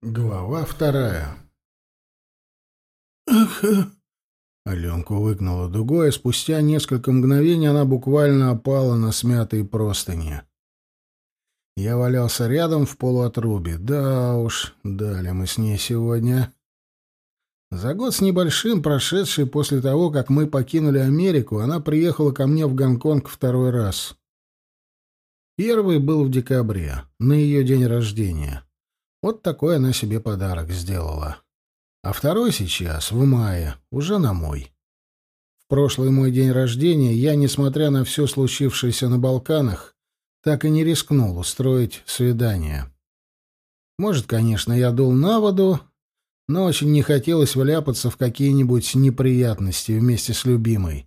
Глава вторая. «Ах!» Аленку выгнала дугой, а спустя несколько мгновений она буквально опала на смятые простыни. Я валялся рядом в полуотрубе. Да уж, дали мы с ней сегодня. За год с небольшим, прошедший после того, как мы покинули Америку, она приехала ко мне в Гонконг второй раз. Первый был в декабре, на ее день рождения. Вот такой она себе подарок сделала. А второй сейчас, в мае, уже на мой. В прошлый мой день рождения я, несмотря на все случившееся на Балканах, так и не рискнул устроить свидание. Может, конечно, я дул на воду, но очень не хотелось вляпаться в какие-нибудь неприятности вместе с любимой.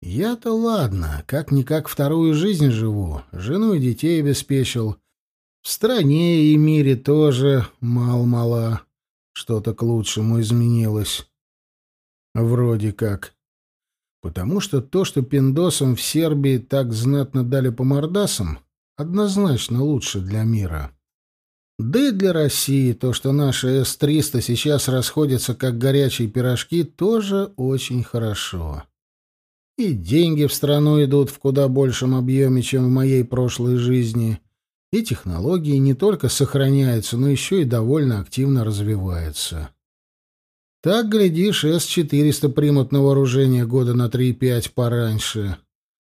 Я-то ладно, как-никак вторую жизнь живу, жену и детей обеспечил, в стране и мире тоже мал-мала. Что-то к лучшему изменилось. Вроде как. Потому что то, что пиндосам в Сербии так знатно дали по мордасам, однозначно лучше для мира. Да и для России то, что наши С-300 сейчас расходятся как горячие пирожки, тоже очень хорошо. И деньги в страну идут в куда большем объеме, чем в моей прошлой жизни — и технологии не только сохраняются, но еще и довольно активно развиваются. Так, глядишь, С-400 примут на вооружение года на 3-5 пораньше.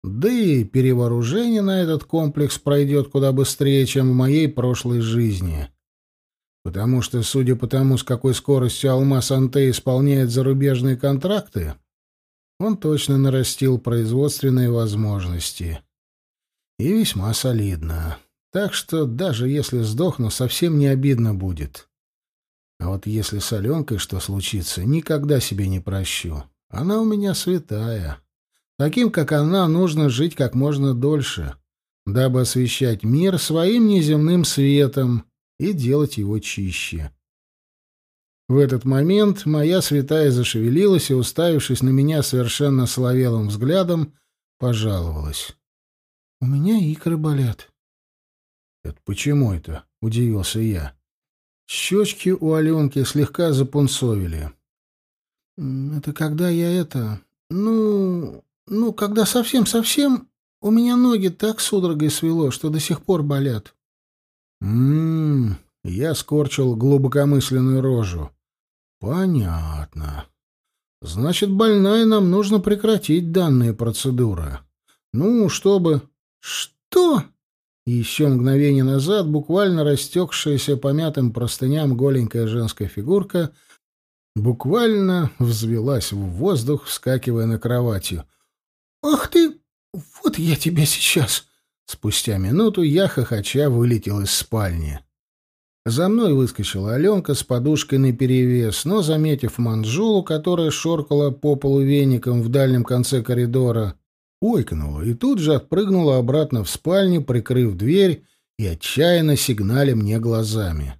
Да и перевооружение на этот комплекс пройдет куда быстрее, чем в моей прошлой жизни. Потому что, судя по тому, с какой скоростью Алмаз Анте исполняет зарубежные контракты, он точно нарастил производственные возможности. И весьма солидно. Так что даже если сдохну, совсем не обидно будет. А вот если с Аленкой что случится, никогда себе не прощу. Она у меня святая. Таким, как она, нужно жить как можно дольше, дабы освещать мир своим неземным светом и делать его чище. В этот момент моя святая зашевелилась и, уставившись на меня совершенно соловелым взглядом, пожаловалась. — У меня икры болят. «Это почему это?» — удивился я. Щечки у Аленки слегка запунцовили. «Это когда я это... Ну... Ну, когда совсем-совсем у меня ноги так судорогой свело, что до сих пор болят». «М-м-м...» Я скорчил глубокомысленную рожу. «Понятно. Значит, больная нам нужно прекратить данные процедуры. Ну, чтобы...» «Что?» И еще мгновение назад буквально растекшаяся помятым простыням голенькая женская фигурка буквально взвелась в воздух, вскакивая на кроватью. «Ах ты! Вот я тебя сейчас!» Спустя минуту я, хохоча, вылетел из спальни. За мной выскочила Аленка с подушкой наперевес, но, заметив манжулу, которая шоркала по полу веником в дальнем конце коридора, ойкнула и тут же отпрыгнула обратно в спальню, прикрыв дверь и отчаянно сигналя мне глазами.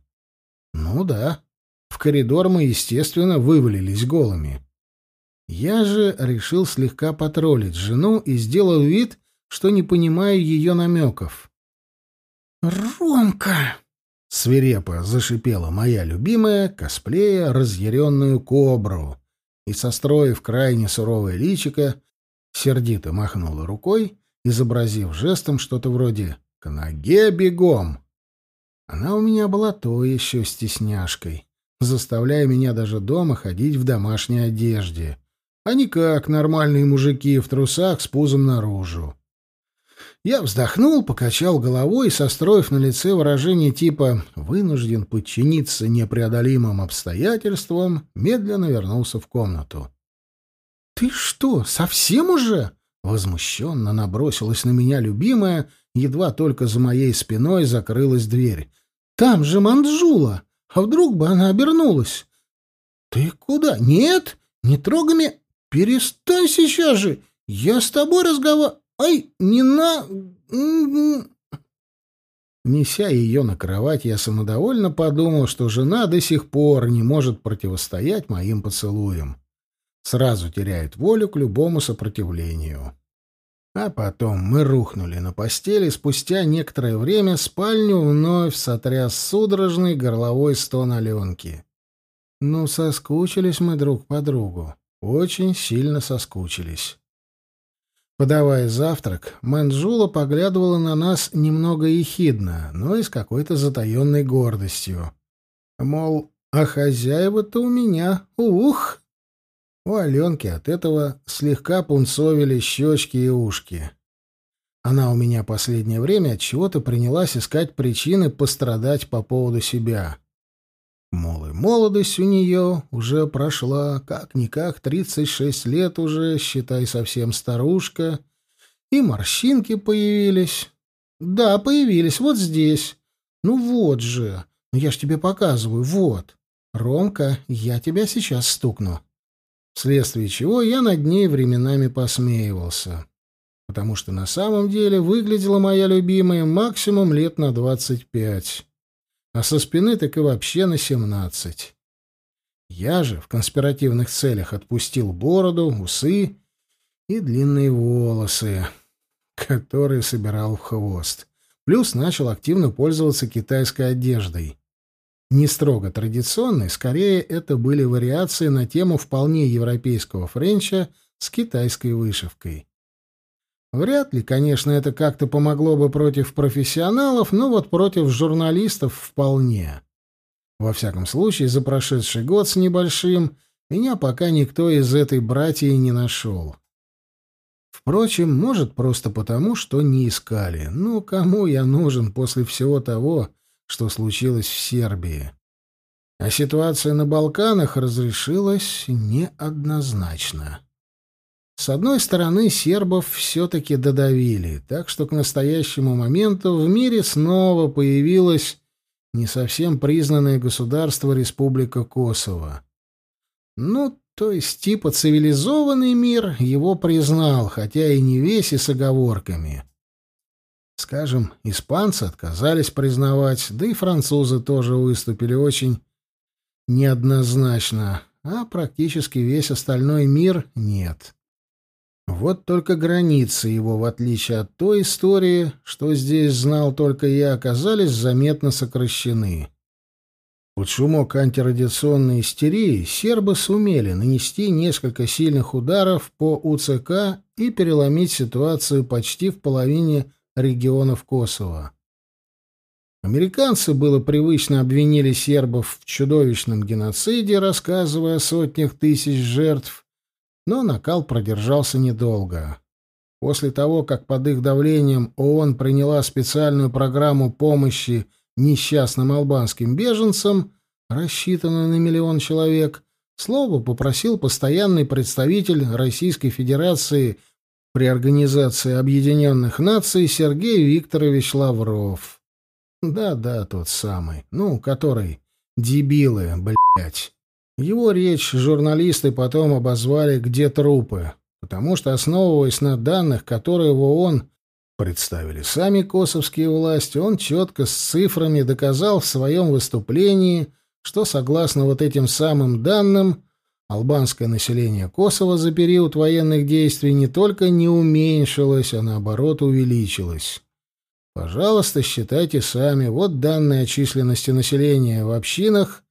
Ну да, в коридор мы, естественно, вывалились голыми. Я же решил слегка потроллить жену и сделал вид, что не понимаю ее намеков. «Ромка!» — свирепо зашипела моя любимая, косплея разъяренную кобру, и, состроив крайне суровое личико, сердито махнула рукой, изобразив жестом что-то вроде «к ноге бегом». Она у меня была то еще стесняшкой, заставляя меня даже дома ходить в домашней одежде, а не как нормальные мужики в трусах с пузом наружу. Я вздохнул, покачал головой состроив на лице выражение типа «вынужден подчиниться непреодолимым обстоятельствам», медленно вернулся в комнату. «Ты что, совсем уже?» Возмущенно набросилась на меня любимая, едва только за моей спиной закрылась дверь. «Там же Манджула! А вдруг бы она обернулась?» «Ты куда? Нет, не трогай меня! Перестань сейчас же! Я с тобой разговариваю! Ай, не на...» Неся ее на кровать, я самодовольно подумал, что жена до сих пор не может противостоять моим поцелуям сразу теряет волю к любому сопротивлению. А потом мы рухнули на постели, спустя некоторое время спальню вновь сотряс судорожный горловой стон Аленки. Ну, соскучились мы друг по другу. Очень сильно соскучились. Подавая завтрак, Манджула поглядывала на нас немного ехидно, но и с какой-то затаенной гордостью. Мол, а хозяева-то у меня, ух! У Аленки от этого слегка пунцовили щечки и ушки. Она у меня последнее время от чего-то принялась искать причины пострадать по поводу себя. Мол, и молодость у нее уже прошла, как-никак, 36 лет уже, считай, совсем старушка, и морщинки появились. Да, появились, вот здесь. Ну вот же, ну я ж тебе показываю, вот. Ромка, я тебя сейчас стукну. Вследствие чего я над ней временами посмеивался. Потому что на самом деле выглядела моя любимая максимум лет на двадцать пять а со спины так и вообще на семнадцать. Я же в конспиративных целях отпустил бороду, усы и длинные волосы, которые собирал в хвост. Плюс начал активно пользоваться китайской одеждой. Не строго традиционной, скорее это были вариации на тему вполне европейского френча с китайской вышивкой. Вряд ли, конечно, это как-то помогло бы против профессионалов, но вот против журналистов вполне. Во всяком случае, за прошедший год с небольшим меня пока никто из этой братьи не нашел. Впрочем, может, просто потому, что не искали. Ну, кому я нужен после всего того, что случилось в Сербии? А ситуация на Балканах разрешилась неоднозначно. С одной стороны, сербов все-таки додавили, так что к настоящему моменту в мире снова появилось не совсем признанное государство Республика Косово. Ну, то есть типа цивилизованный мир его признал, хотя и не весь и с оговорками. Скажем, испанцы отказались признавать, да и французы тоже выступили очень неоднозначно, а практически весь остальной мир нет. Вот только границы его, в отличие от той истории, что здесь знал только я, оказались заметно сокращены. Под шумок антирадиационной истерии сербы сумели нанести несколько сильных ударов по УЦК и переломить ситуацию почти в половине регионов Косово. Американцы было привычно обвинили сербов в чудовищном геноциде, рассказывая о сотнях тысяч жертв, но накал продержался недолго. После того, как под их давлением ООН приняла специальную программу помощи несчастным албанским беженцам, рассчитанную на миллион человек, слово попросил постоянный представитель Российской Федерации при Организации Объединенных Наций Сергей Викторович Лавров. Да-да, тот самый. Ну, который... Дебилы, блядь. Его речь журналисты потом обозвали «Где трупы?», потому что, основываясь на данных, которые в ООН представили сами косовские власти, он четко с цифрами доказал в своем выступлении, что, согласно вот этим самым данным, албанское население Косово за период военных действий не только не уменьшилось, а наоборот увеличилось. Пожалуйста, считайте сами. Вот данные о численности населения в общинах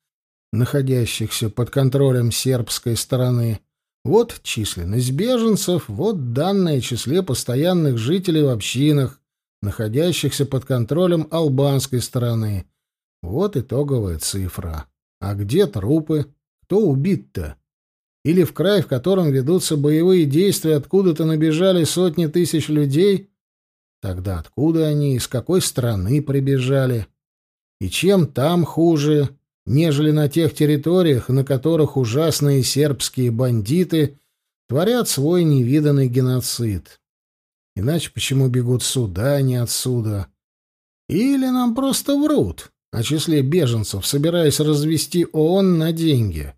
находящихся под контролем сербской стороны. Вот численность беженцев, вот данные о числе постоянных жителей в общинах, находящихся под контролем албанской стороны. Вот итоговая цифра. А где трупы? Кто убит-то? Или в край, в котором ведутся боевые действия, откуда-то набежали сотни тысяч людей? Тогда откуда они, из какой страны прибежали? И чем там хуже? нежели на тех территориях, на которых ужасные сербские бандиты творят свой невиданный геноцид. Иначе почему бегут сюда, а не отсюда? Или нам просто врут о числе беженцев, собираясь развести ООН на деньги?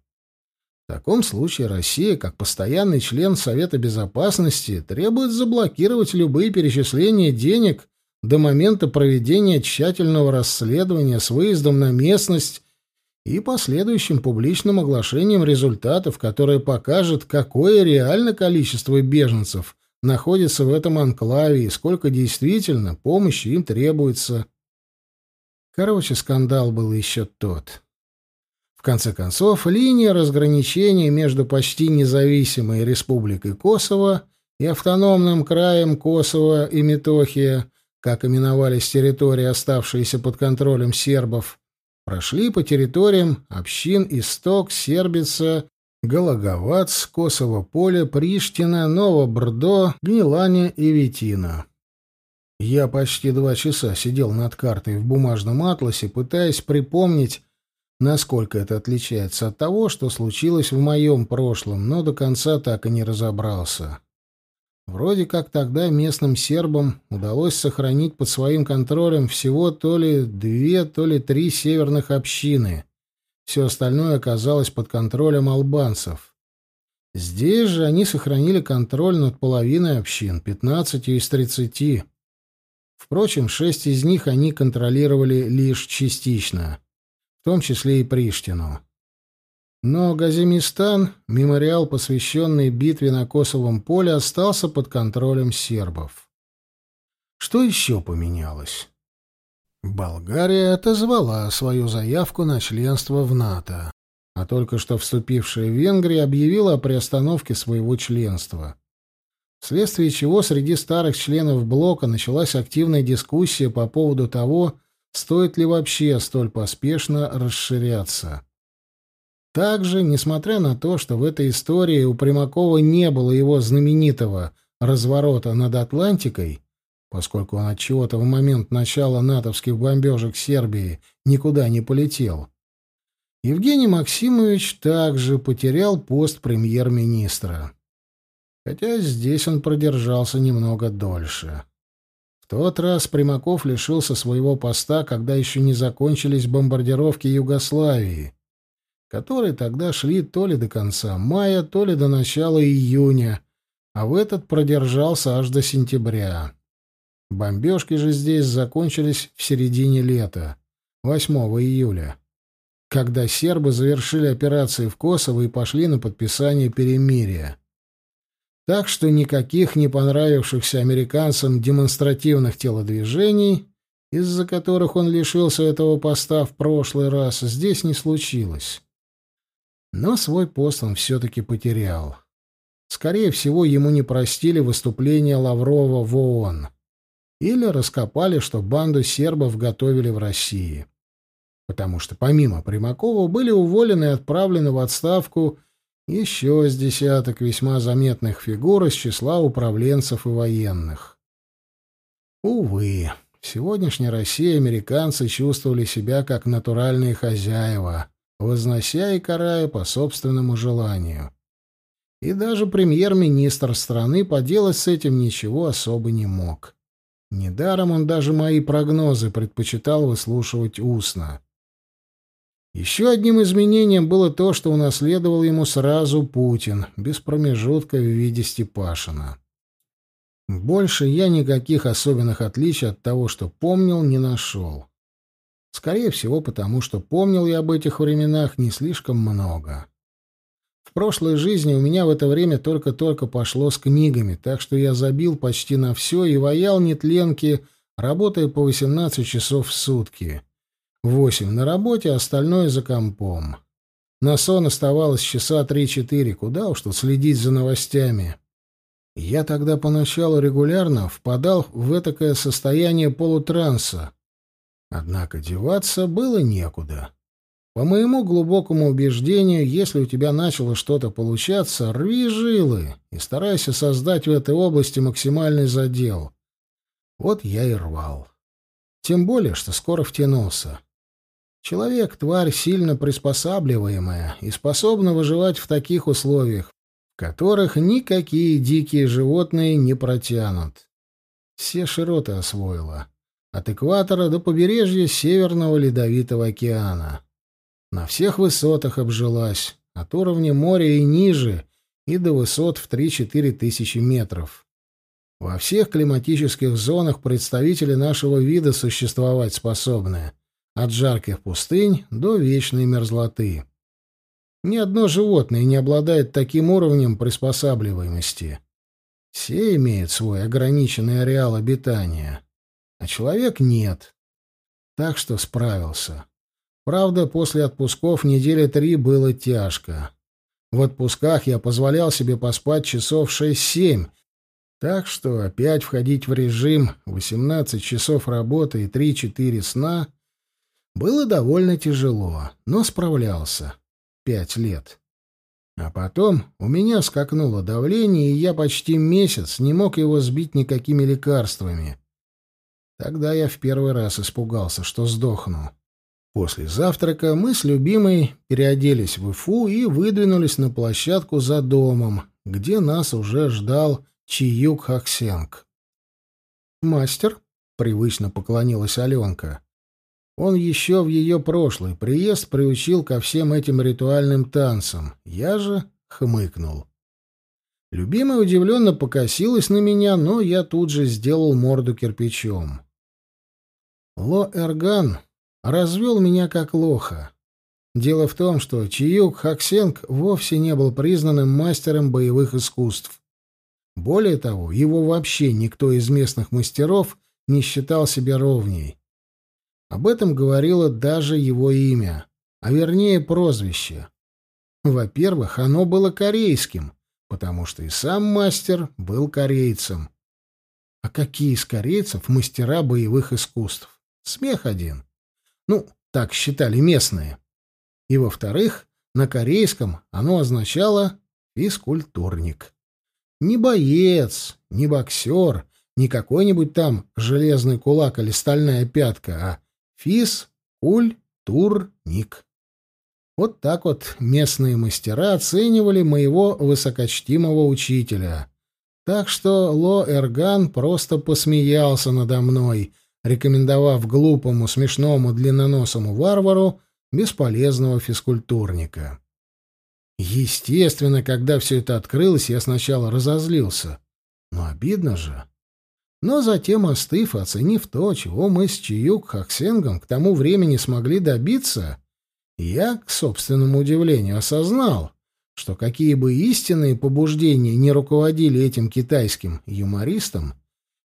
В таком случае Россия, как постоянный член Совета Безопасности, требует заблокировать любые перечисления денег до момента проведения тщательного расследования с выездом на местность и последующим публичным оглашением результатов, которое покажет, какое реально количество беженцев находится в этом анклаве и сколько действительно помощи им требуется. Короче, скандал был еще тот. Конце концов, линия разграничения между почти независимой республикой Косово и автономным краем Косово и Метохия, как именовались территории, оставшиеся под контролем сербов, прошли по территориям общин Исток, Сербица, Гологовац, Косово-Поле, Приштина, Новобрдо, Гнилане и Витина. Я почти два часа сидел над картой в бумажном атласе, пытаясь припомнить, насколько это отличается от того, что случилось в моем прошлом, но до конца так и не разобрался. Вроде как тогда местным сербам удалось сохранить под своим контролем всего то ли две, то ли три северных общины. Все остальное оказалось под контролем албанцев. Здесь же они сохранили контроль над половиной общин, 15 из 30. Впрочем, шесть из них они контролировали лишь частично, в том числе и Приштину. Но Газимистан, мемориал, посвященный битве на Косовом поле, остался под контролем сербов. Что еще поменялось? Болгария отозвала свою заявку на членство в НАТО, а только что вступившая Венгрия объявила о приостановке своего членства. Вследствие чего среди старых членов блока началась активная дискуссия по поводу того, стоит ли вообще столь поспешно расширяться. Также, несмотря на то, что в этой истории у Примакова не было его знаменитого разворота над Атлантикой, поскольку он от чего-то в момент начала натовских бомбежек Сербии никуда не полетел, Евгений Максимович также потерял пост премьер-министра. Хотя здесь он продержался немного дольше. Тот раз Примаков лишился своего поста, когда еще не закончились бомбардировки Югославии, которые тогда шли то ли до конца мая, то ли до начала июня, а в этот продержался аж до сентября. Бомбежки же здесь закончились в середине лета, 8 июля, когда сербы завершили операции в Косово и пошли на подписание перемирия. Так что никаких не понравившихся американцам демонстративных телодвижений, из-за которых он лишился этого поста в прошлый раз, здесь не случилось. Но свой пост он все-таки потерял. Скорее всего, ему не простили выступление Лаврова в ООН. Или раскопали, что банду сербов готовили в России. Потому что помимо Примакова были уволены и отправлены в отставку еще с десяток весьма заметных фигур из числа управленцев и военных. Увы, в сегодняшней России американцы чувствовали себя как натуральные хозяева — вознося и карая по собственному желанию. И даже премьер-министр страны поделать с этим ничего особо не мог. Недаром он даже мои прогнозы предпочитал выслушивать устно. Еще одним изменением было то, что унаследовал ему сразу Путин, без промежутка в виде Степашина. Больше я никаких особенных отличий от того, что помнил, не нашел. Скорее всего, потому что помнил я об этих временах не слишком много. В прошлой жизни у меня в это время только-только пошло с книгами, так что я забил почти на все и ваял нетленки, работая по 18 часов в сутки. Восемь на работе, остальное за компом. На сон оставалось часа три-четыре, куда уж тут следить за новостями. Я тогда поначалу регулярно впадал в этакое состояние полутранса, Однако деваться было некуда. По моему глубокому убеждению, если у тебя начало что-то получаться, рви жилы и старайся создать в этой области максимальный задел. Вот я и рвал. Тем более, что скоро втянулся. Человек — тварь сильно приспосабливаемая и способна выживать в таких условиях, в которых никакие дикие животные не протянут. Все широты освоила от экватора до побережья Северного Ледовитого океана. На всех высотах обжилась, от уровня моря и ниже, и до высот в 3-4 тысячи метров. Во всех климатических зонах представители нашего вида существовать способны, от жарких пустынь до вечной мерзлоты. Ни одно животное не обладает таким уровнем приспосабливаемости. Все имеют свой ограниченный ареал обитания, а человек нет. Так что справился. Правда, после отпусков недели три было тяжко. В отпусках я позволял себе поспать часов шесть-семь, так что опять входить в режим 18 часов работы и 3-4 сна было довольно тяжело, но справлялся. Пять лет. А потом у меня скакнуло давление, и я почти месяц не мог его сбить никакими лекарствами. Тогда я в первый раз испугался, что сдохну. После завтрака мы с любимой переоделись в Ифу и выдвинулись на площадку за домом, где нас уже ждал Чиюк Хаксенг. «Мастер?» — привычно поклонилась Аленка. Он еще в ее прошлый приезд приучил ко всем этим ритуальным танцам. Я же хмыкнул. Любимая удивленно покосилась на меня, но я тут же сделал морду кирпичом. Ло Эрган развел меня как лоха. Дело в том, что Чиюк Хаксенг вовсе не был признанным мастером боевых искусств. Более того, его вообще никто из местных мастеров не считал себе ровней. Об этом говорило даже его имя, а вернее прозвище. Во-первых, оно было корейским, потому что и сам мастер был корейцем. А какие из корейцев мастера боевых искусств? Смех один. Ну, так считали местные. И во-вторых, на корейском оно означало «физкультурник». Не боец, не боксер, не какой-нибудь там железный кулак или стальная пятка, а физ-куль-тур-ник. Вот так вот местные мастера оценивали моего высокочтимого учителя. Так что Ло Эрган просто посмеялся надо мной, рекомендовав глупому, смешному, длинноносому варвару бесполезного физкультурника. Естественно, когда все это открылось, я сначала разозлился. Но обидно же. Но затем, остыв, оценив то, чего мы с Чиюк Хаксенгом к тому времени смогли добиться, я, к собственному удивлению, осознал, что какие бы истинные побуждения не руководили этим китайским юмористом,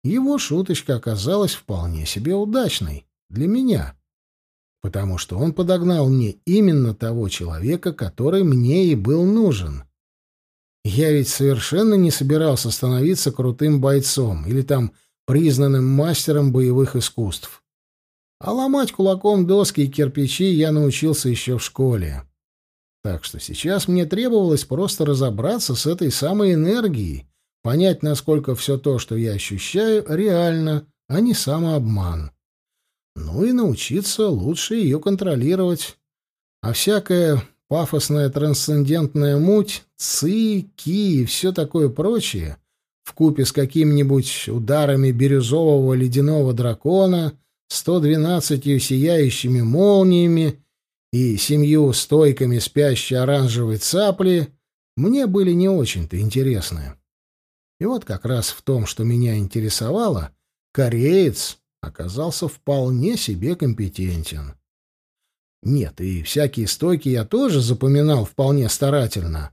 его шуточка оказалась вполне себе удачной для меня потому что он подогнал мне именно того человека, который мне и был нужен. Я ведь совершенно не собирался становиться крутым бойцом или там признанным мастером боевых искусств. А ломать кулаком доски и кирпичи я научился еще в школе. Так что сейчас мне требовалось просто разобраться с этой самой энергией, понять, насколько все то, что я ощущаю, реально, а не самообман ну и научиться лучше ее контролировать. А всякая пафосная трансцендентная муть, ци, ки и все такое прочее, вкупе с какими-нибудь ударами бирюзового ледяного дракона, 112 сияющими молниями и семью стойками спящей оранжевой цапли, мне были не очень-то интересны. И вот как раз в том, что меня интересовало, кореец оказался вполне себе компетентен. Нет, и всякие стойки я тоже запоминал вполне старательно,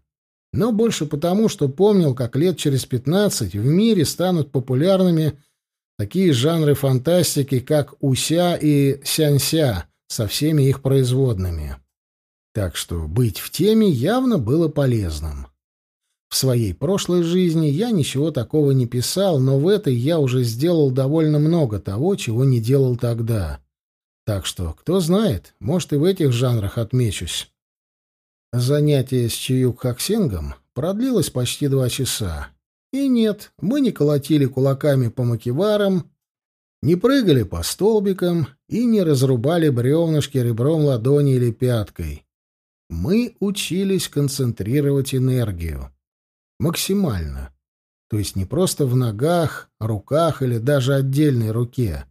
но больше потому, что помнил, как лет через пятнадцать в мире станут популярными такие жанры фантастики, как уся и сянся со всеми их производными. Так что быть в теме явно было полезным. В своей прошлой жизни я ничего такого не писал, но в этой я уже сделал довольно много того, чего не делал тогда. Так что, кто знает, может и в этих жанрах отмечусь. Занятие с Чиюк Хаксингом продлилось почти два часа. И нет, мы не колотили кулаками по макеварам, не прыгали по столбикам и не разрубали бревнышки ребром ладони или пяткой. Мы учились концентрировать энергию максимально. То есть не просто в ногах, руках или даже отдельной руке.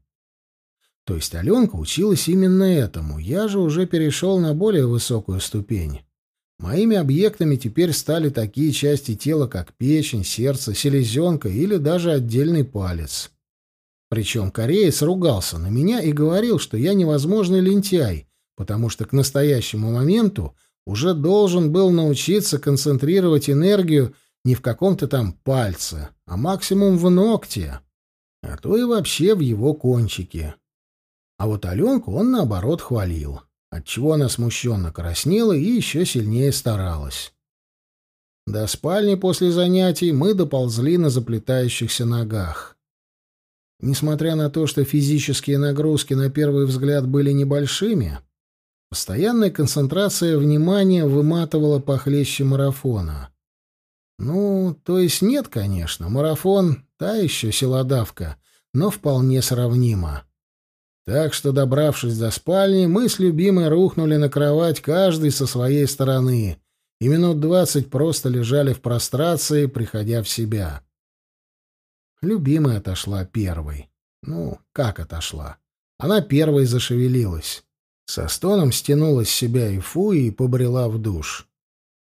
То есть Аленка училась именно этому. Я же уже перешел на более высокую ступень. Моими объектами теперь стали такие части тела, как печень, сердце, селезенка или даже отдельный палец. Причем кореец ругался на меня и говорил, что я невозможный лентяй, потому что к настоящему моменту уже должен был научиться концентрировать энергию не в каком-то там пальце, а максимум в ногте, а то и вообще в его кончике. А вот Аленку он, наоборот, хвалил, отчего она смущенно краснела и еще сильнее старалась. До спальни после занятий мы доползли на заплетающихся ногах. Несмотря на то, что физические нагрузки на первый взгляд были небольшими, постоянная концентрация внимания выматывала похлеще марафона. Ну, то есть нет, конечно, марафон — та еще силодавка, но вполне сравнима. Так что, добравшись до спальни, мы с любимой рухнули на кровать каждый со своей стороны и минут двадцать просто лежали в прострации, приходя в себя. Любимая отошла первой. Ну, как отошла? Она первой зашевелилась. Со стоном стянула с себя и фу и побрела в душ.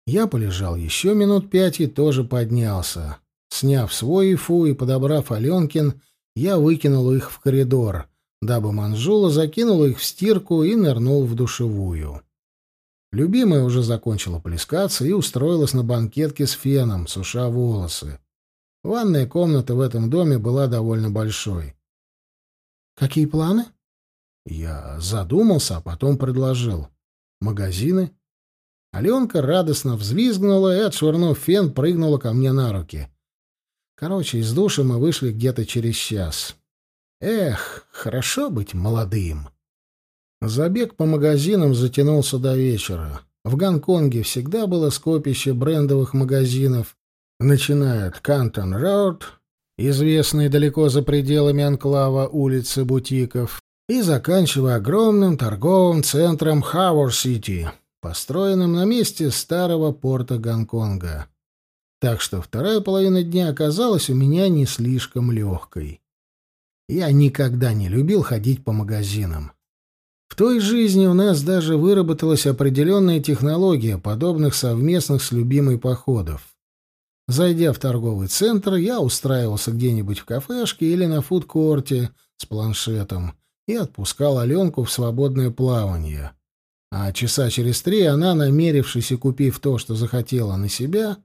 Я полежал еще минут пять и тоже поднялся. Сняв свой ифу и подобрав Аленкин, я выкинул их в коридор, дабы Манжула закинула их в стирку и нырнул в душевую. Любимая уже закончила плескаться и устроилась на банкетке с феном, суша волосы. Ванная комната в этом доме была довольно большой. «Какие планы?» Я задумался, а потом предложил. «Магазины?» Аленка радостно взвизгнула и, отшвырнув фен, прыгнула ко мне на руки. Короче, из душа мы вышли где-то через час. Эх, хорошо быть молодым. Забег по магазинам затянулся до вечера. В Гонконге всегда было скопище брендовых магазинов, начиная от Кантон-Роуд, известной далеко за пределами анклава улицы бутиков, и заканчивая огромным торговым центром Хауэр-Сити — построенным на месте старого порта Гонконга. Так что вторая половина дня оказалась у меня не слишком легкой. Я никогда не любил ходить по магазинам. В той жизни у нас даже выработалась определенная технология подобных совместных с любимой походов. Зайдя в торговый центр, я устраивался где-нибудь в кафешке или на фудкорте с планшетом и отпускал Аленку в свободное плавание. А часа через три она, намерившись и купив то, что захотела на себя,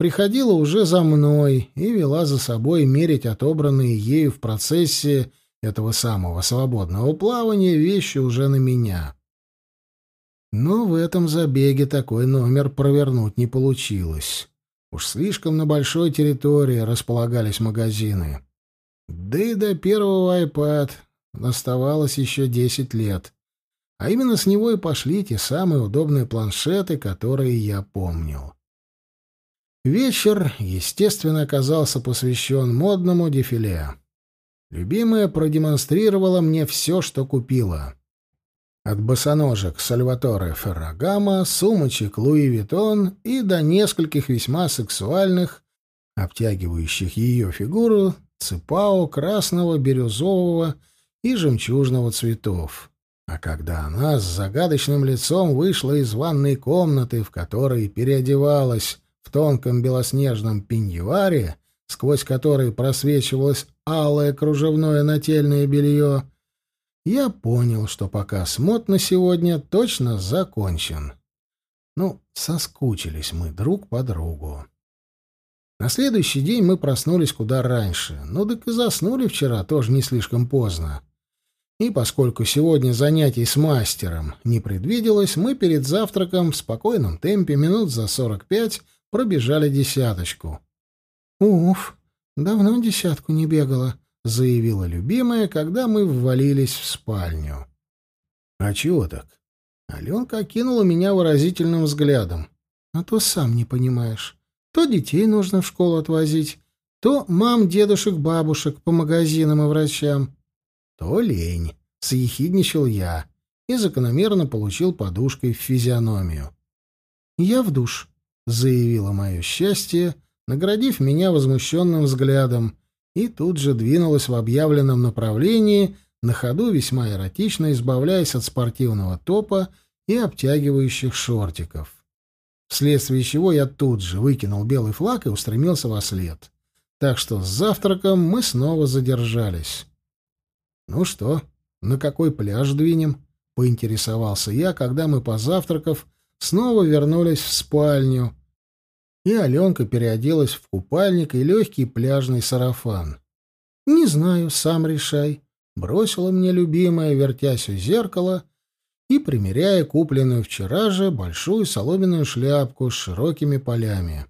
приходила уже за мной и вела за собой мерить отобранные ею в процессе этого самого свободного плавания вещи уже на меня. Но в этом забеге такой номер провернуть не получилось. Уж слишком на большой территории располагались магазины. Да и до первого iPad оставалось еще десять лет. А именно с него и пошли те самые удобные планшеты, которые я помнил. Вечер, естественно, оказался посвящен модному дефиле. Любимая продемонстрировала мне все, что купила. От босоножек Сальваторе Феррагама, сумочек Луи Виттон и до нескольких весьма сексуальных, обтягивающих ее фигуру, цепао красного, бирюзового и жемчужного цветов. А когда она с загадочным лицом вышла из ванной комнаты, в которой переодевалась в тонком белоснежном пеньюаре, сквозь который просвечивалось алое кружевное нательное белье, я понял, что показ мод на сегодня точно закончен. Ну, соскучились мы друг по другу. На следующий день мы проснулись куда раньше, ну так и заснули вчера тоже не слишком поздно. И поскольку сегодня занятий с мастером не предвиделось, мы перед завтраком в спокойном темпе минут за сорок пять пробежали десяточку. «Уф, давно десятку не бегала», — заявила любимая, когда мы ввалились в спальню. «А чего так?» Аленка окинула меня выразительным взглядом. «А то сам не понимаешь. То детей нужно в школу отвозить, то мам, дедушек, бабушек по магазинам и врачам то лень, — съехидничал я и закономерно получил подушкой в физиономию. «Я в душ», — заявила мое счастье, наградив меня возмущенным взглядом, и тут же двинулась в объявленном направлении, на ходу весьма эротично избавляясь от спортивного топа и обтягивающих шортиков. Вследствие чего я тут же выкинул белый флаг и устремился во след. Так что с завтраком мы снова задержались. «Ну что, на какой пляж двинем?» — поинтересовался я, когда мы, позавтракав, снова вернулись в спальню. и Аленка переоделась в купальник и легкий пляжный сарафан. «Не знаю, сам решай», — бросила мне любимая, вертясь у зеркала и примеряя купленную вчера же большую соломенную шляпку с широкими полями.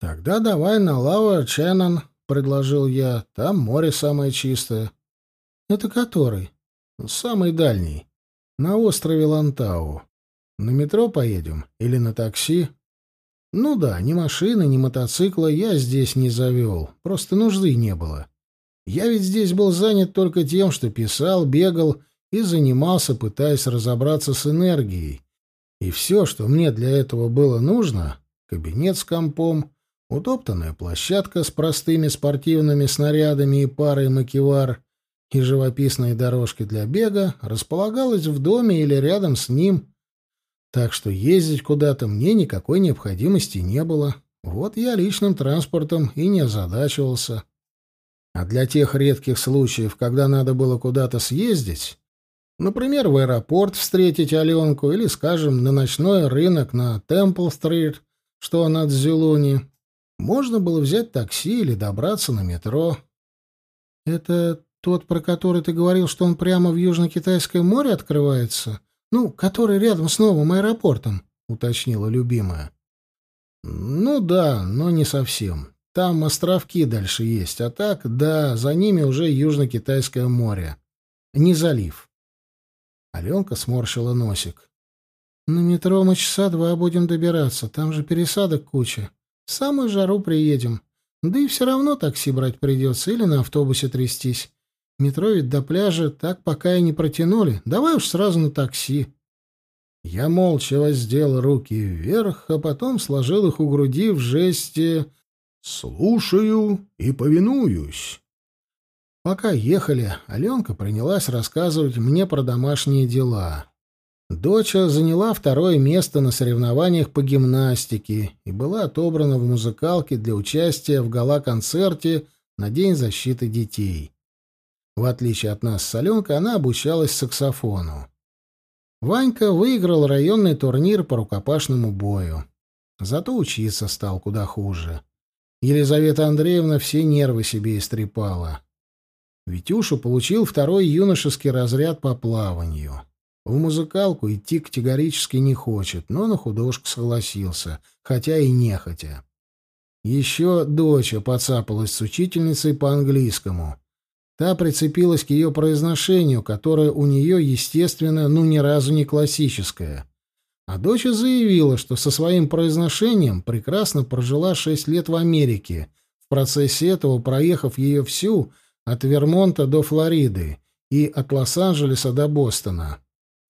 «Тогда давай на Лава Ченнон», — предложил я. «Там море самое чистое». «Это который?» «Самый дальний. На острове Лантау. На метро поедем или на такси?» «Ну да, ни машины, ни мотоцикла я здесь не завел. Просто нужды не было. Я ведь здесь был занят только тем, что писал, бегал и занимался, пытаясь разобраться с энергией. И все, что мне для этого было нужно — кабинет с компом, утоптанная площадка с простыми спортивными снарядами и парой макевар и живописные дорожки для бега — располагалась в доме или рядом с ним. Так что ездить куда-то мне никакой необходимости не было. Вот я личным транспортом и не озадачивался. А для тех редких случаев, когда надо было куда-то съездить, например, в аэропорт встретить Аленку или, скажем, на ночной рынок на Темпл-стрит, что на Дзюлуни, можно было взять такси или добраться на метро. «Это тот, про который ты говорил, что он прямо в Южно-Китайское море открывается? Ну, который рядом с новым аэропортом?» — уточнила любимая. «Ну да, но не совсем. Там островки дальше есть, а так, да, за ними уже Южно-Китайское море. Не залив. Аленка сморщила носик. На метро мы часа два будем добираться, там же пересадок куча. В самую жару приедем. Да и все равно такси брать придется или на автобусе трястись. Метро ведь до пляжа так пока и не протянули. Давай уж сразу на такси. Я молча воздел руки вверх, а потом сложил их у груди в жесте «Слушаю и повинуюсь». Пока ехали, Аленка принялась рассказывать мне про домашние дела. Доча заняла второе место на соревнованиях по гимнастике и была отобрана в музыкалке для участия в гала-концерте на День защиты детей. В отличие от нас с Аленкой, она обучалась саксофону. Ванька выиграл районный турнир по рукопашному бою. Зато учиться стал куда хуже. Елизавета Андреевна все нервы себе истрепала. Витюша получил второй юношеский разряд по плаванию. В музыкалку идти категорически не хочет, но на художку согласился, хотя и нехотя. Еще доча подцапалась с учительницей по английскому. Та прицепилась к ее произношению, которое у нее, естественно, ну ни разу не классическое. А дочь заявила, что со своим произношением прекрасно прожила шесть лет в Америке, в процессе этого проехав ее всю от Вермонта до Флориды и от Лос-Анджелеса до Бостона.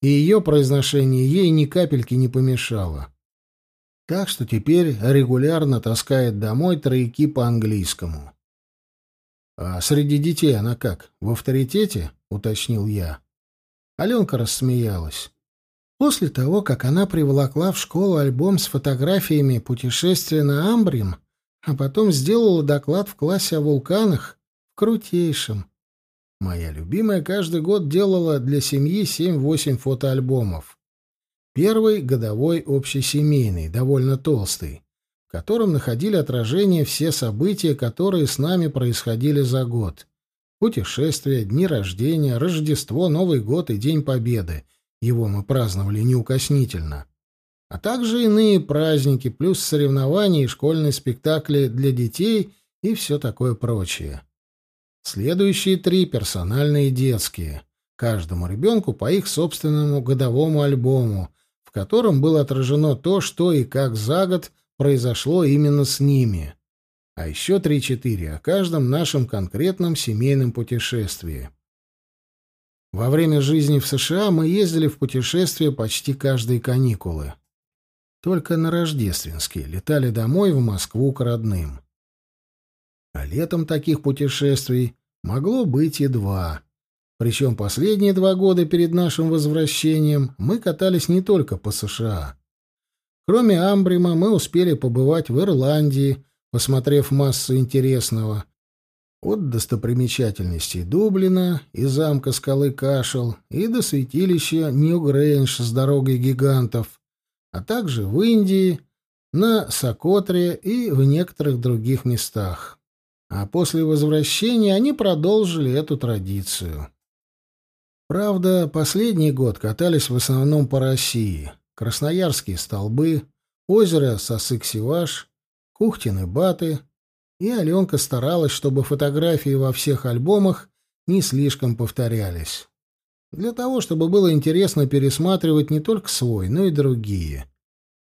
И ее произношение ей ни капельки не помешало. Так что теперь регулярно таскает домой трояки по-английскому. «А среди детей она как, в авторитете?» — уточнил я. Аленка рассмеялась. После того, как она приволокла в школу альбом с фотографиями путешествия на Амбрим, а потом сделала доклад в классе о вулканах, в крутейшем. Моя любимая каждый год делала для семьи 7-8 фотоальбомов. Первый — годовой общесемейный, довольно толстый, в котором находили отражение все события, которые с нами происходили за год. Путешествия, дни рождения, Рождество, Новый год и День Победы — его мы праздновали неукоснительно. А также иные праздники, плюс соревнования и школьные спектакли для детей и все такое прочее. Следующие три персональные детские. Каждому ребенку по их собственному годовому альбому, в котором было отражено то, что и как за год произошло именно с ними. А еще три-четыре о каждом нашем конкретном семейном путешествии. Во время жизни в США мы ездили в путешествия почти каждые каникулы. Только на рождественские летали домой в Москву к родным. А летом таких путешествий могло быть и два. Причем последние два года перед нашим возвращением мы катались не только по США. Кроме Амбрима мы успели побывать в Ирландии, посмотрев массу интересного, от достопримечательностей Дублина и замка скалы Кашел и до святилища Нью-Грейндж с дорогой гигантов, а также в Индии, на Сокотре и в некоторых других местах. А после возвращения они продолжили эту традицию. Правда, последний год катались в основном по России. Красноярские столбы, озеро Сосык-Севаш, Кухтины Баты, и Аленка старалась, чтобы фотографии во всех альбомах не слишком повторялись. Для того, чтобы было интересно пересматривать не только свой, но и другие.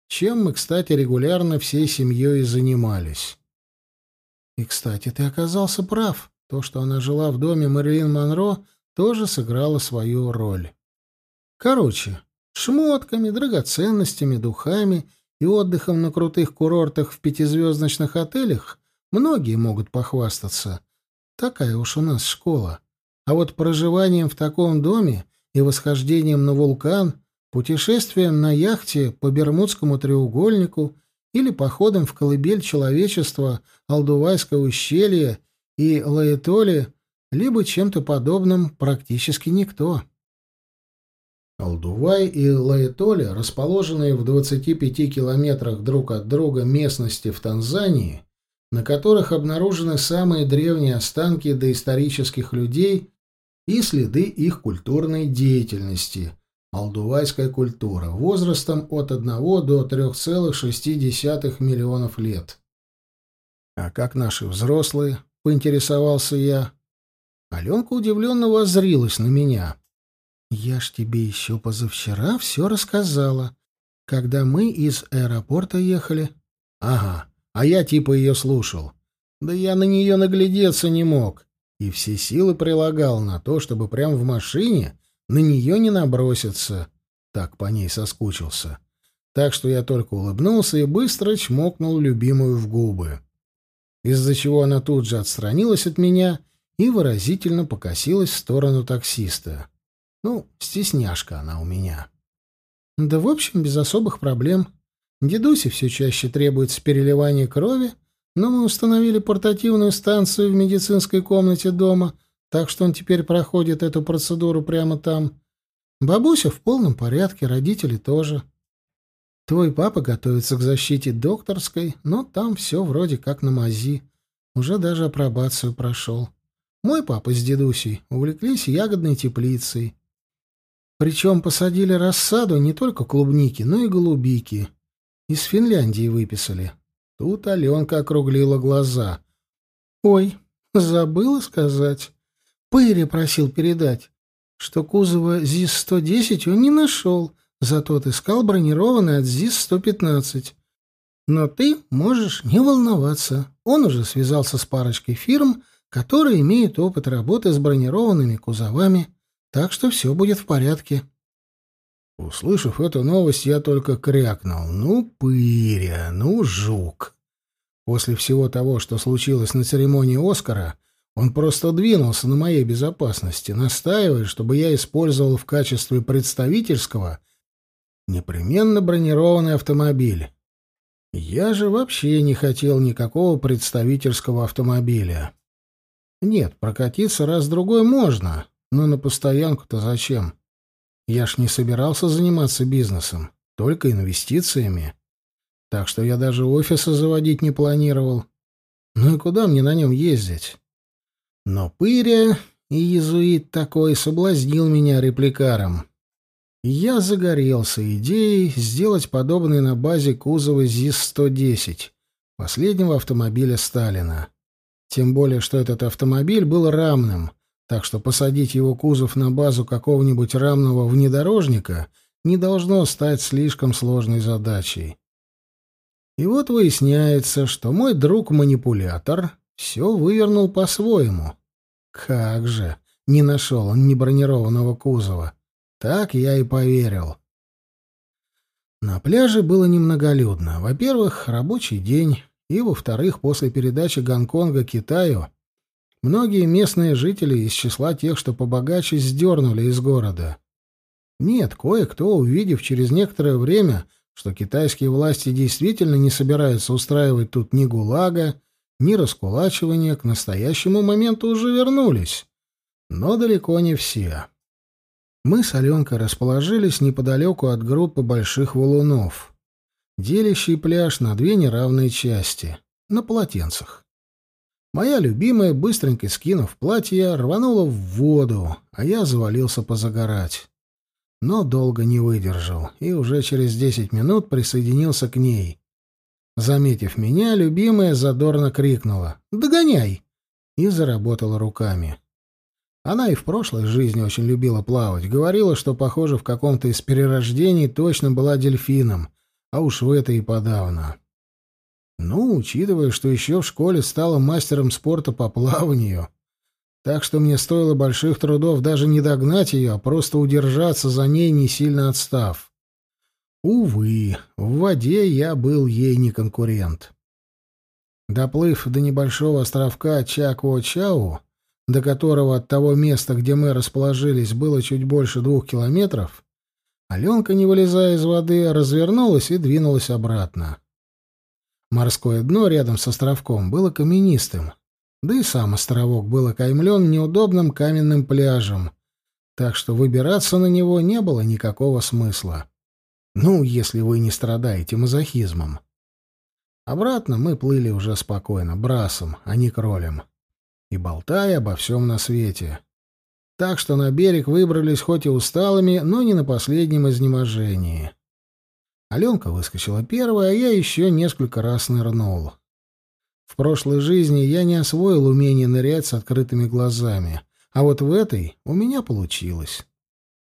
Чем мы, кстати, регулярно всей семьей занимались. И, кстати, ты оказался прав. То, что она жила в доме Мэрилин Монро, тоже сыграло свою роль. Короче, шмотками, драгоценностями, духами и отдыхом на крутых курортах в пятизвездочных отелях многие могут похвастаться. Такая уж у нас школа. А вот проживанием в таком доме и восхождением на вулкан, путешествием на яхте по Бермудскому треугольнику или походом в колыбель человечества, Алдувайское ущелье и Лаэтоли, либо чем-то подобным практически никто. Алдувай и Лаэтоли, расположенные в 25 километрах друг от друга местности в Танзании, на которых обнаружены самые древние останки доисторических людей и следы их культурной деятельности. Алдувайская культура возрастом от 1 до 3,6 миллионов лет. «А как наши взрослые?» — поинтересовался я. Аленка удивленно воззрилась на меня. «Я ж тебе еще позавчера все рассказала, когда мы из аэропорта ехали». «Ага, а я типа ее слушал. Да я на нее наглядеться не мог и все силы прилагал на то, чтобы прямо в машине на нее не наброситься. Так по ней соскучился. Так что я только улыбнулся и быстро чмокнул любимую в губы. Из-за чего она тут же отстранилась от меня и выразительно покосилась в сторону таксиста. Ну, стесняшка она у меня. Да, в общем, без особых проблем. Дедусе все чаще требуется переливание крови, но мы установили портативную станцию в медицинской комнате дома, так что он теперь проходит эту процедуру прямо там. Бабуся в полном порядке, родители тоже. Твой папа готовится к защите докторской, но там все вроде как на мази. Уже даже апробацию прошел. Мой папа с дедусей увлеклись ягодной теплицей. Причем посадили рассаду не только клубники, но и голубики. Из Финляндии выписали. Тут Аленка округлила глаза. «Ой, забыла сказать. Пыри просил передать, что кузова ЗИС-110 он не нашел, зато отыскал бронированный от ЗИС-115. Но ты можешь не волноваться. Он уже связался с парочкой фирм, которые имеют опыт работы с бронированными кузовами, так что все будет в порядке». Услышав эту новость, я только крякнул. «Ну, пыря, ну, жук!» После всего того, что случилось на церемонии Оскара, он просто двинулся на моей безопасности, настаивая, чтобы я использовал в качестве представительского непременно бронированный автомобиль. Я же вообще не хотел никакого представительского автомобиля. Нет, прокатиться раз-другой можно, но на постоянку-то зачем? Я ж не собирался заниматься бизнесом, только инвестициями. Так что я даже офиса заводить не планировал. Ну и куда мне на нем ездить? Но Пыря и иезуит такой соблазнил меня репликаром. Я загорелся идеей сделать подобный на базе кузова ЗИС-110, последнего автомобиля Сталина. Тем более, что этот автомобиль был рамным, так что посадить его кузов на базу какого-нибудь рамного внедорожника не должно стать слишком сложной задачей. И вот выясняется, что мой друг-манипулятор все вывернул по-своему. Как же, не нашел он ни бронированного кузова. Так я и поверил. На пляже было немноголюдно. Во-первых, рабочий день, и, во-вторых, после передачи Гонконга Китаю Многие местные жители из числа тех, что побогаче, сдернули из города. Нет, кое-кто, увидев через некоторое время, что китайские власти действительно не собираются устраивать тут ни гулага, ни раскулачивания, к настоящему моменту уже вернулись. Но далеко не все. Мы с Аленкой расположились неподалеку от группы больших валунов. делящий пляж на две неравные части, на полотенцах. Моя любимая, быстренько скинув платье, рванула в воду, а я завалился позагорать. Но долго не выдержал, и уже через десять минут присоединился к ней. Заметив меня, любимая задорно крикнула «Догоняй!» и заработала руками. Она и в прошлой жизни очень любила плавать, говорила, что, похоже, в каком-то из перерождений точно была дельфином, а уж в это и подавно. Ну, учитывая, что еще в школе стала мастером спорта по плаванию, так что мне стоило больших трудов даже не догнать ее, а просто удержаться за ней, не сильно отстав. Увы, в воде я был ей не конкурент. Доплыв до небольшого островка Чакво-Чау, до которого от того места, где мы расположились, было чуть больше двух километров, Аленка, не вылезая из воды, развернулась и двинулась обратно. Морское дно рядом с островком было каменистым, да и сам островок был окаймлен неудобным каменным пляжем, так что выбираться на него не было никакого смысла. Ну, если вы не страдаете мазохизмом. Обратно мы плыли уже спокойно, брасом, а не кролем. И болтая обо всем на свете. Так что на берег выбрались хоть и усталыми, но не на последнем изнеможении. Аленка выскочила первая, а я еще несколько раз нырнул. В прошлой жизни я не освоил умение нырять с открытыми глазами, а вот в этой у меня получилось.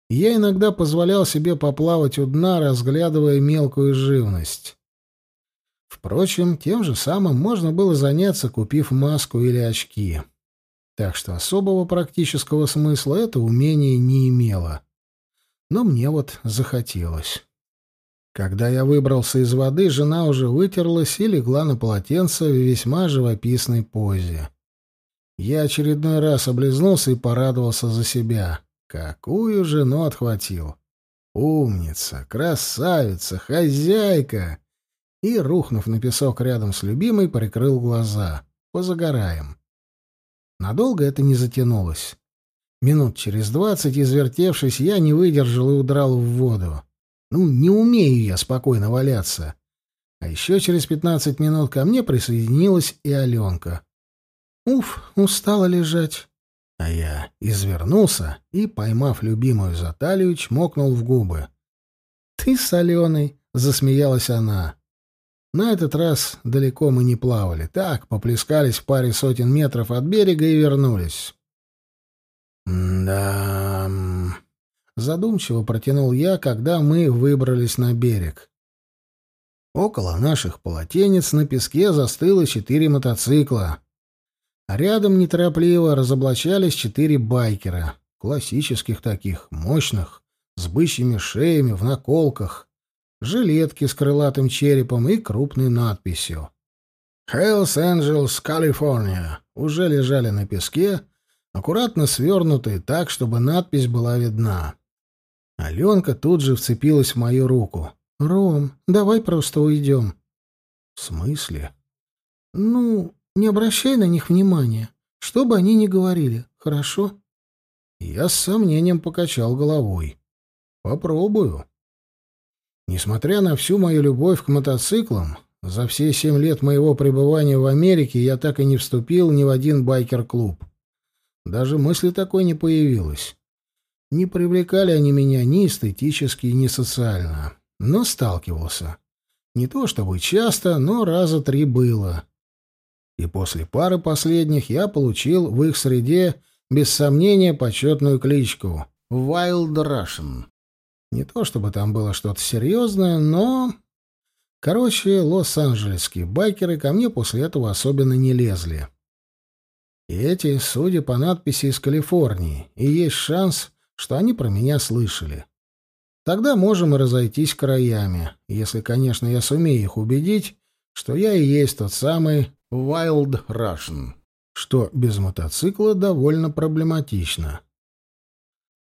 Я иногда позволял себе поплавать у дна, разглядывая мелкую живность. Впрочем, тем же самым можно было заняться, купив маску или очки. Так что особого практического смысла это умение не имело. Но мне вот захотелось. Когда я выбрался из воды, жена уже вытерлась и легла на полотенце в весьма живописной позе. Я очередной раз облизнулся и порадовался за себя. Какую жену отхватил! Умница, красавица, хозяйка! И, рухнув на песок рядом с любимой, прикрыл глаза. Позагораем. Надолго это не затянулось. Минут через двадцать, извертевшись, я не выдержал и удрал в воду. Ну, не умею я спокойно валяться. А еще через пятнадцать минут ко мне присоединилась и Аленка. Уф, устала лежать. А я извернулся и, поймав любимую за талию, чмокнул в губы. «Ты соленый!» — засмеялась она. На этот раз далеко мы не плавали. Так, поплескались в паре сотен метров от берега и вернулись. «Да...» Задумчиво протянул я, когда мы выбрались на берег. Около наших полотенец на песке застыло четыре мотоцикла. А рядом неторопливо разоблачались четыре байкера. Классических таких, мощных, с бычьими шеями, в наколках. Жилетки с крылатым черепом и крупной надписью. «Hells Angels, California» уже лежали на песке, аккуратно свернутые так, чтобы надпись была видна. Аленка тут же вцепилась в мою руку. «Ром, давай просто уйдем». «В смысле?» «Ну, не обращай на них внимания, что бы они ни говорили, хорошо?» Я с сомнением покачал головой. «Попробую». Несмотря на всю мою любовь к мотоциклам, за все семь лет моего пребывания в Америке я так и не вступил ни в один байкер-клуб. Даже мысли такой не появилось. Не привлекали они меня ни эстетически, ни социально. Но сталкивался. Не то чтобы часто, но раза три было. И после пары последних я получил в их среде, без сомнения, почетную кличку «Wild Russian». Не то чтобы там было что-то серьезное, но... Короче, лос-анджелесские байкеры ко мне после этого особенно не лезли. И эти, судя по надписи, из Калифорнии, и есть шанс, что они про меня слышали. Тогда можем и разойтись краями, если, конечно, я сумею их убедить, что я и есть тот самый Wild Russian, что без мотоцикла довольно проблематично.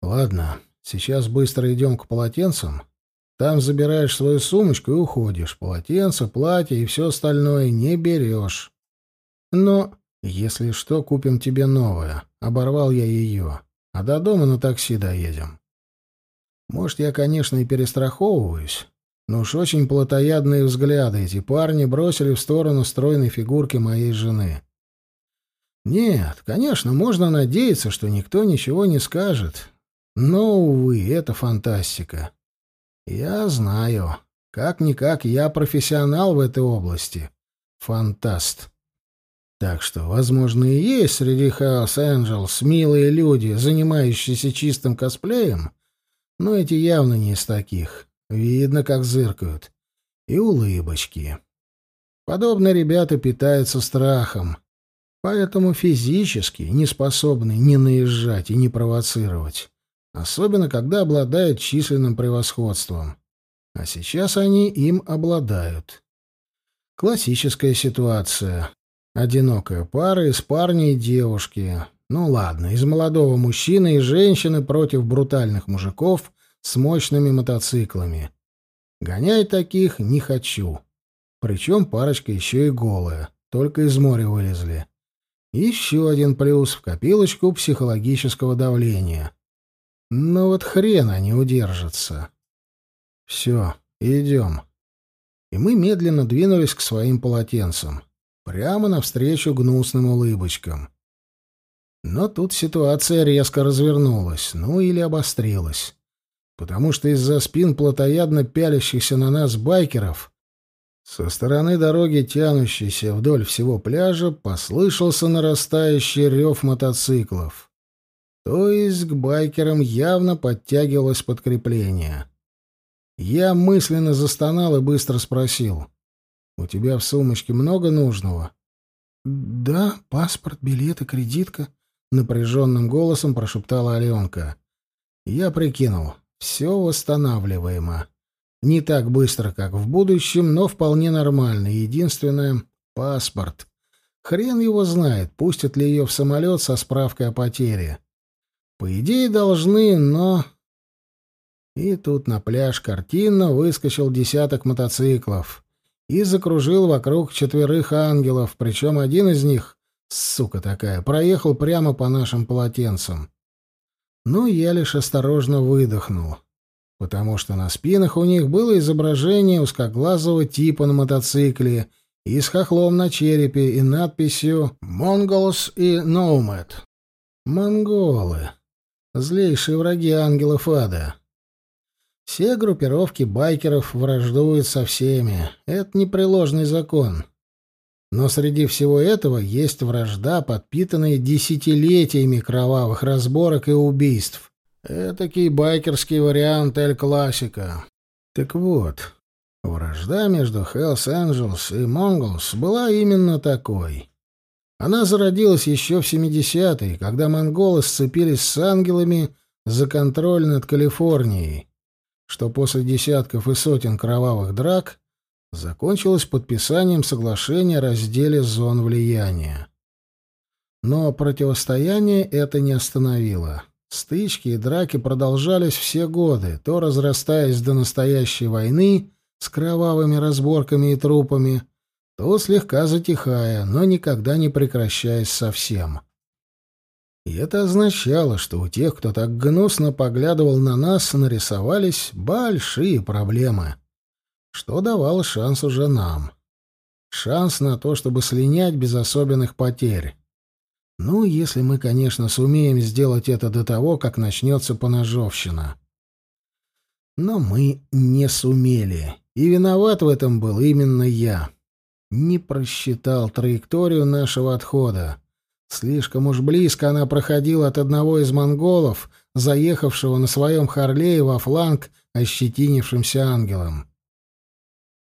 Ладно, сейчас быстро идем к полотенцам. Там забираешь свою сумочку и уходишь. Полотенце, платье и все остальное не берешь. Но, если что, купим тебе новое. Оборвал я ее а до дома на такси доедем. Может, я, конечно, и перестраховываюсь, но уж очень плотоядные взгляды эти парни бросили в сторону стройной фигурки моей жены. Нет, конечно, можно надеяться, что никто ничего не скажет. Но, увы, это фантастика. Я знаю. Как-никак я профессионал в этой области. Фантаст. Так что, возможно, и есть среди Хаос Angels милые люди, занимающиеся чистым косплеем, но эти явно не из таких. Видно, как зыркают. И улыбочки. Подобные ребята питаются страхом, поэтому физически не способны ни наезжать и не провоцировать, особенно когда обладают численным превосходством. А сейчас они им обладают. Классическая ситуация. Одинокая пара из парня и девушки. Ну ладно, из молодого мужчины и женщины против брутальных мужиков с мощными мотоциклами. Гонять таких не хочу. Причем парочка еще и голая, только из моря вылезли. Еще один плюс в копилочку психологического давления. Но вот хрен они удержатся. Все, идем. И мы медленно двинулись к своим полотенцам, прямо навстречу гнусным улыбочкам. Но тут ситуация резко развернулась, ну или обострилась потому что из-за спин плотоядно пялящихся на нас байкеров со стороны дороги, тянущейся вдоль всего пляжа, послышался нарастающий рев мотоциклов. То есть к байкерам явно подтягивалось подкрепление. Я мысленно застонал и быстро спросил. «У тебя в сумочке много нужного?» «Да, паспорт, билеты, кредитка», — напряженным голосом прошептала Аленка. Я прикинул. Все восстанавливаемо. Не так быстро, как в будущем, но вполне нормально. Единственное — паспорт. Хрен его знает, пустят ли ее в самолет со справкой о потере. По идее, должны, но... И тут на пляж картинно выскочил десяток мотоциклов и закружил вокруг четверых ангелов, причем один из них, сука такая, проехал прямо по нашим полотенцам. Но я лишь осторожно выдохнул, потому что на спинах у них было изображение узкоглазого типа на мотоцикле и с хохлом на черепе и надписью «Mongols» и «Nomad». Монголы. Злейшие враги ангелов ада. Все группировки байкеров враждуют со всеми. Это непреложный закон. Но среди всего этого есть вражда, подпитанная десятилетиями кровавых разборок и убийств. Этакий байкерский вариант Эль-Классика. Так вот, вражда между Hells Angels и Mongols была именно такой. Она зародилась еще в 70-е, когда монголы сцепились с ангелами за контроль над Калифорнией, что после десятков и сотен кровавых драк закончилось подписанием соглашения о разделе зон влияния. Но противостояние это не остановило. Стычки и драки продолжались все годы, то разрастаясь до настоящей войны с кровавыми разборками и трупами, то слегка затихая, но никогда не прекращаясь совсем. И это означало, что у тех, кто так гнусно поглядывал на нас, нарисовались большие проблемы что давало шанс уже нам. Шанс на то, чтобы слинять без особенных потерь. Ну, если мы, конечно, сумеем сделать это до того, как начнется поножовщина. Но мы не сумели, и виноват в этом был именно я. Не просчитал траекторию нашего отхода. Слишком уж близко она проходила от одного из монголов, заехавшего на своем Харлее во фланг ощетинившимся ангелом.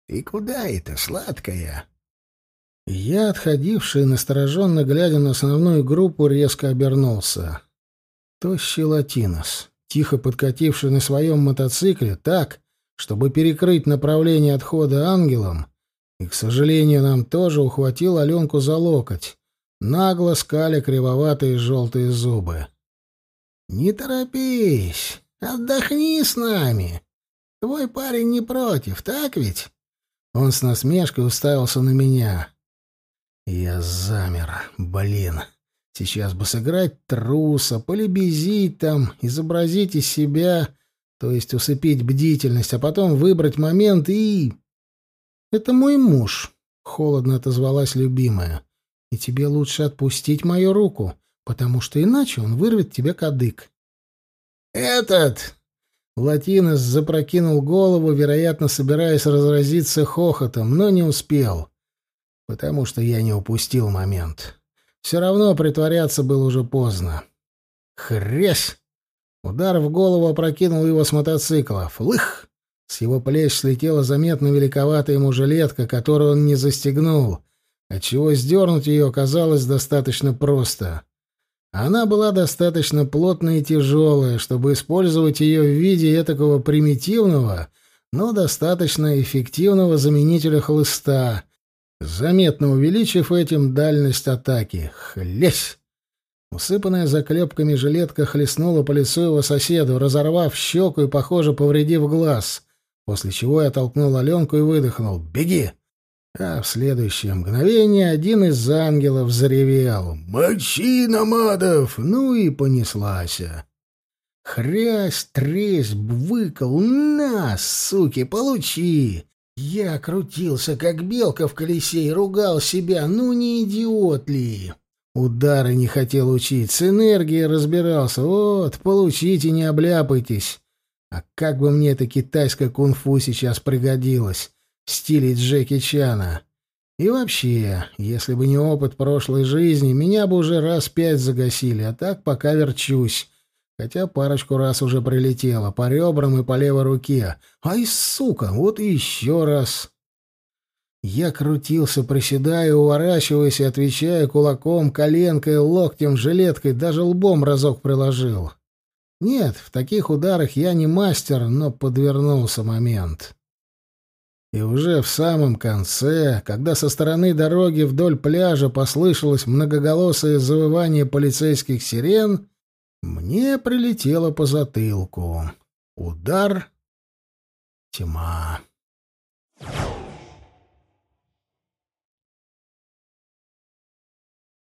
«И куда это, сладкая?» Я, отходивший, настороженно глядя на основную группу, резко обернулся. Тощий латинос, тихо подкативший на своем мотоцикле так, чтобы перекрыть направление отхода ангелом, и, к сожалению, нам тоже ухватил Аленку за локоть, нагло скаля кривоватые желтые зубы. «Не торопись, отдохни с нами. Твой парень не против, так ведь?» Он с насмешкой уставился на меня. Я замер. Блин. Сейчас бы сыграть труса, полебезить там, изобразить из себя, То есть усыпить бдительность, а потом выбрать момент и... «Это мой муж», — холодно отозвалась любимая. «И тебе лучше отпустить мою руку, потому что иначе он вырвет тебе кадык». «Этот!» Латинос запрокинул голову, вероятно, собираясь разразиться хохотом, но не успел, потому что я не упустил момент. Все равно притворяться было уже поздно. Хрясь! Удар в голову опрокинул его с мотоцикла. Флых! С его плеч слетела заметно великоватая ему жилетка, которую он не застегнул, отчего сдернуть ее оказалось достаточно просто. Она была достаточно плотная и тяжелая, чтобы использовать ее в виде этакого примитивного, но достаточно эффективного заменителя хлыста, заметно увеличив этим дальность атаки. Хлесь! Усыпанная заклепками жилетка хлестнула по лицу его соседу, разорвав щеку и, похоже, повредив глаз, после чего я толкнул Аленку и выдохнул «Беги!». А в следующее мгновение один из ангелов заревел «Мочи, Намадов!» Ну и понеслась. Хрясь, тресь, выкол, на, суки, получи! Я крутился, как белка в колесе, и ругал себя, ну не идиот ли? Удары не хотел учить, с энергией разбирался. Вот, получите, не обляпайтесь. А как бы мне это китайское кунг-фу сейчас пригодилось в стиле Джеки Чана. И вообще, если бы не опыт прошлой жизни, меня бы уже раз пять загасили, а так пока верчусь. Хотя парочку раз уже прилетело, по ребрам и по левой руке. Ай, сука, вот еще раз. Я крутился, приседая, уворачиваясь и отвечая кулаком, коленкой, локтем, жилеткой, даже лбом разок приложил. Нет, в таких ударах я не мастер, но подвернулся момент. И уже в самом конце, когда со стороны дороги вдоль пляжа послышалось многоголосое завывание полицейских сирен, мне прилетело по затылку. Удар. Тьма.